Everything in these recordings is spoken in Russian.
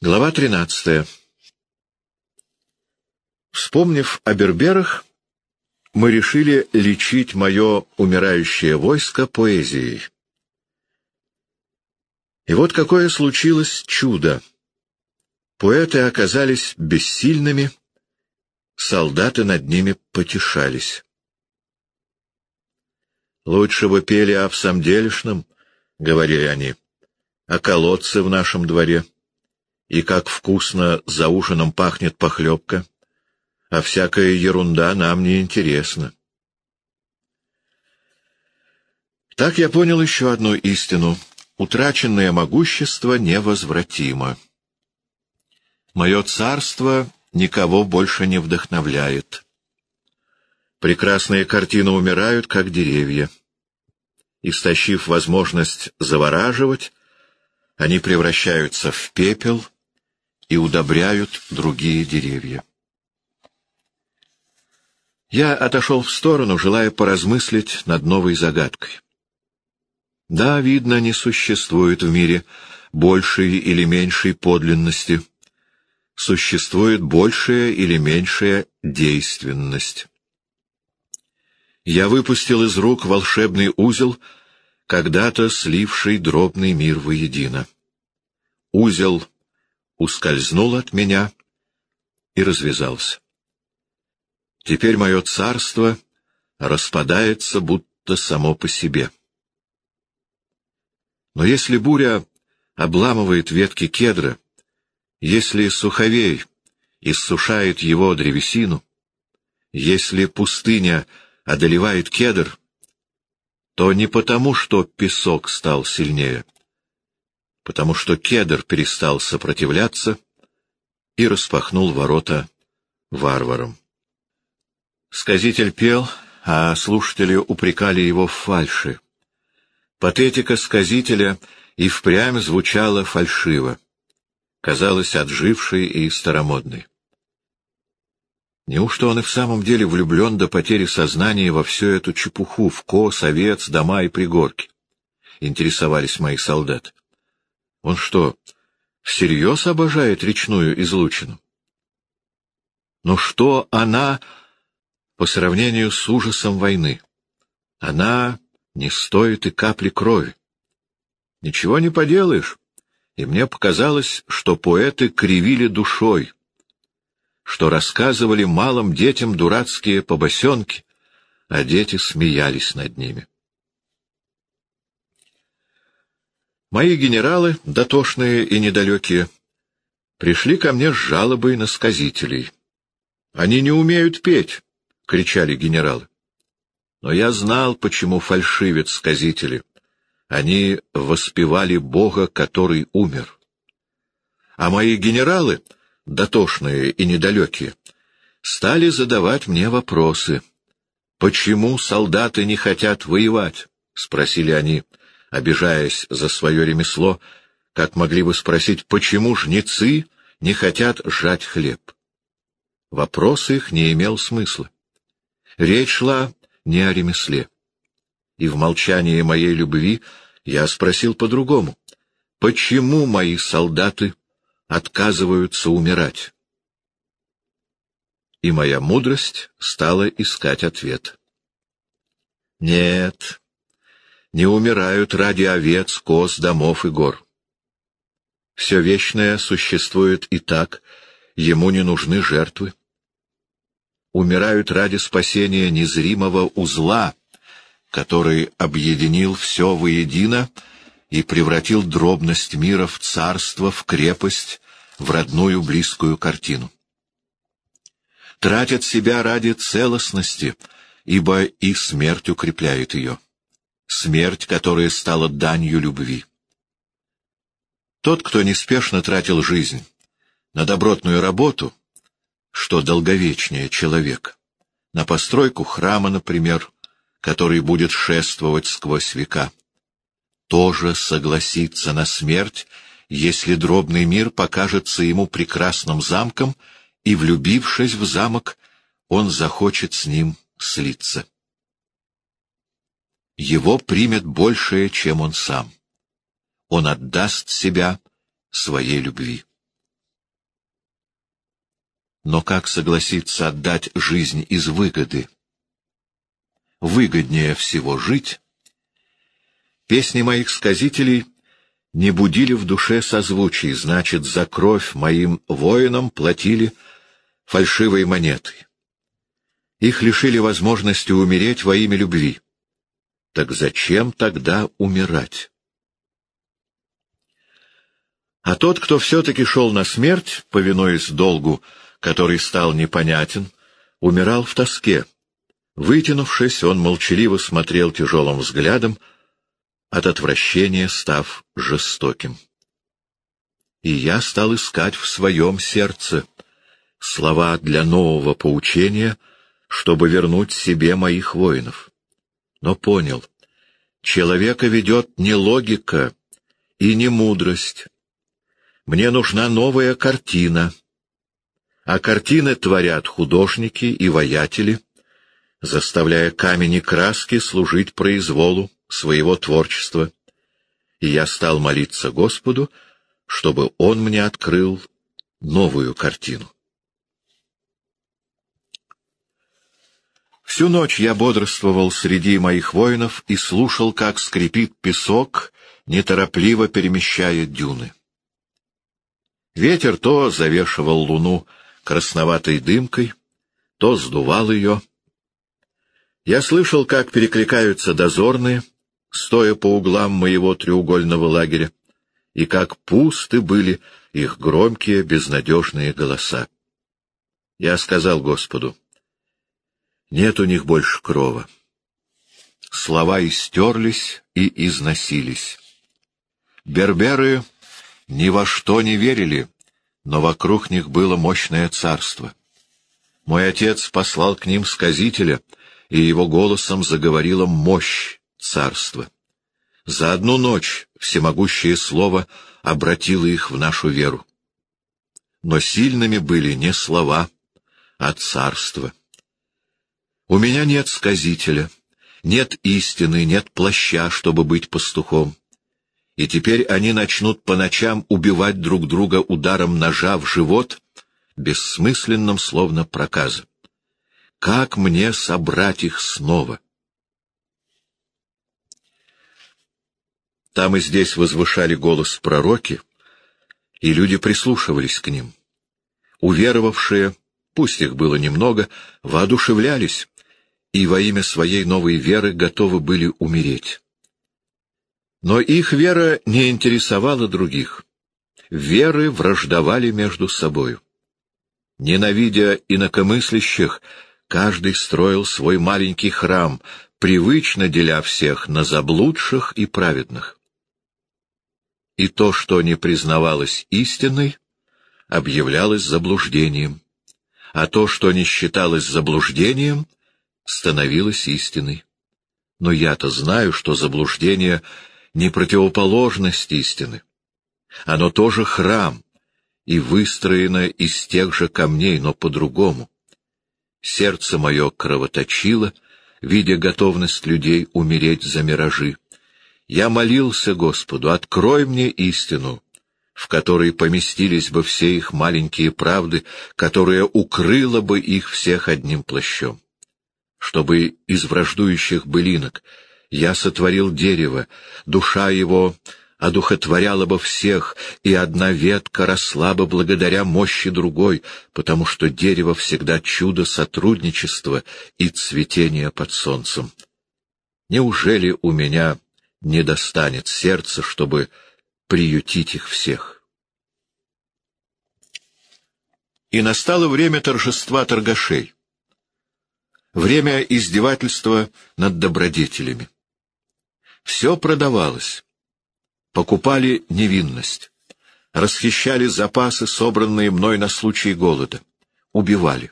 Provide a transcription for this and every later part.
Глава 13. Вспомнив о берберах, мы решили лечить мое умирающее войско поэзией. И вот какое случилось чудо. Поэты оказались бессильными, солдаты над ними потешались. «Лучше бы пели о всамделишном», — говорили они, — «о колодце в нашем дворе» и как вкусно за ужином пахнет похлебка, а всякая ерунда нам не интересна. Так я понял еще одну истину. Утраченное могущество невозвратимо. Мое царство никого больше не вдохновляет. Прекрасные картины умирают, как деревья. Истощив возможность завораживать, они превращаются в пепел — и удобряют другие деревья. Я отошел в сторону, желая поразмыслить над новой загадкой. Да, видно, не существует в мире большей или меньшей подлинности. Существует большая или меньшая действенность. Я выпустил из рук волшебный узел, когда-то сливший дробный мир воедино. Узел ускользнул от меня и развязался. Теперь мое царство распадается будто само по себе. Но если буря обламывает ветки кедра, если суховей иссушает его древесину, если пустыня одолевает кедр, то не потому, что песок стал сильнее — потому что кедр перестал сопротивляться и распахнул ворота варварам. Сказитель пел, а слушатели упрекали его в фальши. Патетика сказителя и впрямь звучала фальшиво, казалась отжившей и старомодной. Неужто он и в самом деле влюблен до потери сознания во всю эту чепуху, в кос, овец, дома и пригорки? Интересовались мои солдаты. Он что, всерьез обожает речную излучину? Но что она по сравнению с ужасом войны? Она не стоит и капли крови. Ничего не поделаешь, и мне показалось, что поэты кривили душой, что рассказывали малым детям дурацкие побосенки, а дети смеялись над ними. Мои генералы, дотошные и недалекие, пришли ко мне с жалобой на сказителей. «Они не умеют петь!» — кричали генералы. Но я знал, почему фальшивят сказители. Они воспевали Бога, который умер. А мои генералы, дотошные и недалекие, стали задавать мне вопросы. «Почему солдаты не хотят воевать?» — спросили они обижаясь за свое ремесло, как могли бы спросить, почему жнецы не хотят жать хлеб. Вопрос их не имел смысла. Речь шла не о ремесле. И в молчании моей любви я спросил по-другому. Почему мои солдаты отказываются умирать? И моя мудрость стала искать ответ. Нет, не умирают ради овец, коз, домов и гор. Все вечное существует и так, ему не нужны жертвы. Умирают ради спасения незримого узла, который объединил все воедино и превратил дробность мира в царство, в крепость, в родную близкую картину. Тратят себя ради целостности, ибо и смерть укрепляет ее смерть, которая стала данью любви. Тот, кто неспешно тратил жизнь на добротную работу, что долговечнее человек, на постройку храма, например, который будет шествовать сквозь века, тоже согласится на смерть, если дробный мир покажется ему прекрасным замком, и, влюбившись в замок, он захочет с ним слиться его примет большее, чем он сам. Он отдаст себя своей любви. Но как согласиться отдать жизнь из выгоды? Выгоднее всего жить. Песни моих сказителей не будили в душе созвучий, значит, за кровь моим воинам платили фальшивые монеты. Их лишили возможности умереть во имя любви. Так зачем тогда умирать? А тот, кто все-таки шел на смерть, повинуясь долгу, который стал непонятен, умирал в тоске. Вытянувшись, он молчаливо смотрел тяжелым взглядом, от отвращения став жестоким. И я стал искать в своем сердце слова для нового поучения, чтобы вернуть себе моих воинов. Но понял, человека ведет не логика и не мудрость. Мне нужна новая картина, а картины творят художники и воятели, заставляя камень и краски служить произволу своего творчества, и я стал молиться Господу, чтобы Он мне открыл новую картину. Всю ночь я бодрствовал среди моих воинов и слушал, как скрипит песок, неторопливо перемещая дюны. Ветер то завешивал луну красноватой дымкой, то сдувал ее. Я слышал, как перекликаются дозорные, стоя по углам моего треугольного лагеря, и как пусты были их громкие, безнадежные голоса. Я сказал Господу, нет у них больше крова. Слова истерлись и износились. Берберы ни во что не верили, но вокруг них было мощное царство. Мой отец послал к ним сказителя, и его голосом заговорила мощь царства. За одну ночь всемогущее слово обратило их в нашу веру. Но сильными были не слова, а царство. У меня нет сказителя, нет истины, нет плаща, чтобы быть пастухом. И теперь они начнут по ночам убивать друг друга ударом ножа в живот, бессмысленным словно проказом. Как мне собрать их снова? Там и здесь возвышали голос пророки, и люди прислушивались к ним. Уверовавшие, пусть их было немного, воодушевлялись, и во имя своей новой веры готовы были умереть. Но их вера не интересовала других. Веры враждовали между собою. Ненавидя инакомыслящих, каждый строил свой маленький храм, привычно деля всех на заблудших и праведных. И то, что не признавалось истиной, объявлялось заблуждением, а то, что не считалось заблуждением, становилась истиной. Но я-то знаю, что заблуждение не противоположность истины. Оно тоже храм и выстроено из тех же камней, но по-другому. Сердце мое кровоточило, видя готовность людей умереть за миражи. Я молился Господу, открой мне истину, в которой поместились бы все их маленькие правды, которая укрыла бы их всех одним плащом чтобы из враждующих былинок я сотворил дерево, душа его одухотворяла бы всех, и одна ветка росла бы благодаря мощи другой, потому что дерево всегда чудо сотрудничества и цветения под солнцем. Неужели у меня не достанет сердца, чтобы приютить их всех? И настало время торжества торгашей время издевательства над добродетелями. Все продавалось. Покупали невинность. Расхищали запасы, собранные мной на случай голода. Убивали.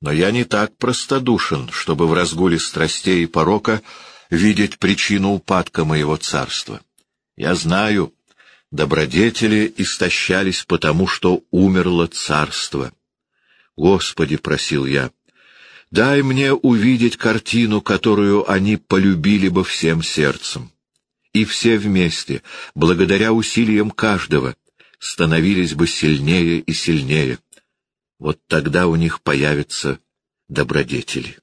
Но я не так простодушен, чтобы в разгуле страстей и порока видеть причину упадка моего царства. Я знаю, добродетели истощались потому, что умерло царство. Господи, просил я, Дай мне увидеть картину, которую они полюбили бы всем сердцем. И все вместе, благодаря усилиям каждого, становились бы сильнее и сильнее. Вот тогда у них появятся добродетели.